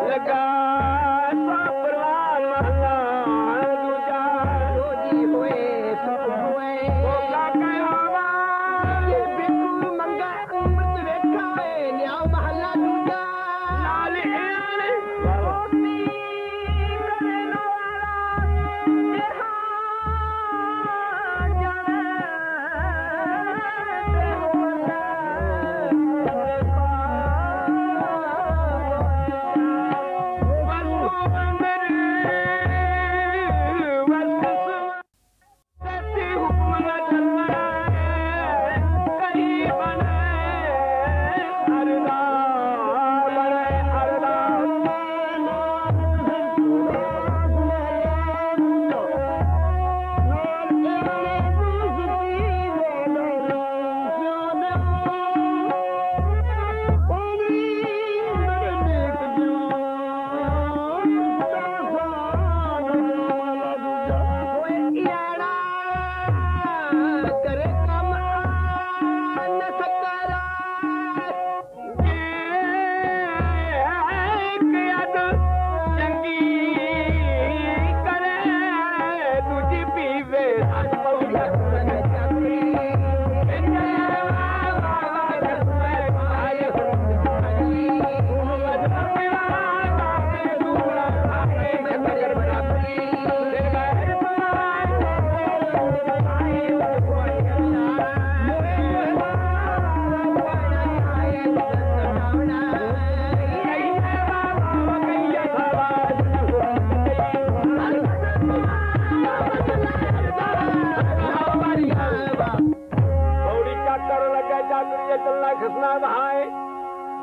लगा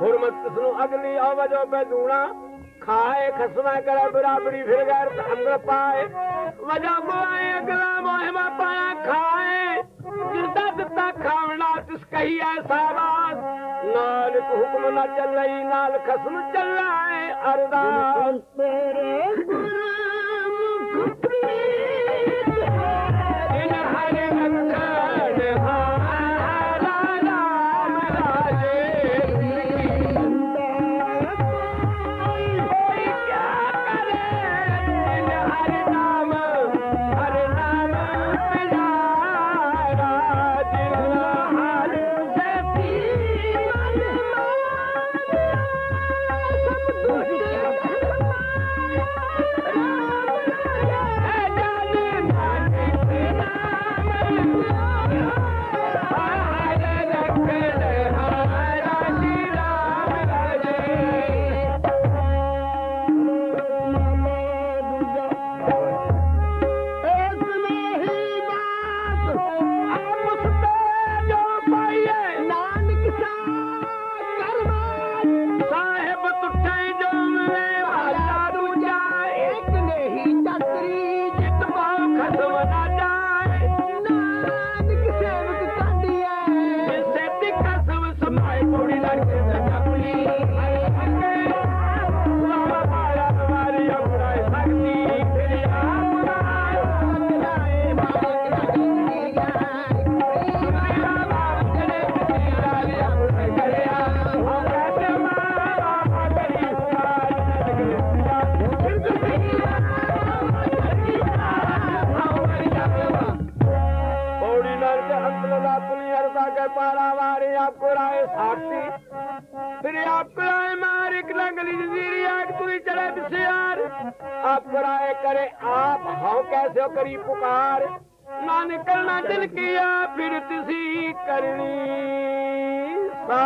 ਹੁਰਮਤ ਕਿਸ ਨੂੰ ਅਗਲੀ ਆਵਜੋ ਬੈਦੂਣਾ ਖਾਏ, ਖਸਮਾ ਕਰੇ, ਬਰਾਬਰੀ ਫਿਰ ਗੈਰ ਅੰਦਰ ਪਾਏ। ਵਜਾ ਬੁਆਏ ਅਗਲਾ ਮੋਹਿਮਾ ਪਾਇਆ, ਖਾਏ। ਜਿਰਦਾ ਦਿੱਤਾ ਖਾਵਣਾ ਤਿਸ ਕਹੀ ਐਸਾ ਬਾਤ ਨਾਲ ਹੁਕਮ ਨਾ ਚੱਲਈ, ਨਾਲ ਖਸਮ ਚੱਲਾਏ ਅਰਦਾਸ। ਤੇਰੇ ਗੁਰੂ ਮੁਖ Thank you. के पारा वारी आपको राय साक्षी फिर आपको राय मार एक लंगली जीरी आग तू ही चले बिसियार आपको राय करे आप हाँ कैसे करी पुकार ना निकलना दिल किया फिर तुझी करनी सा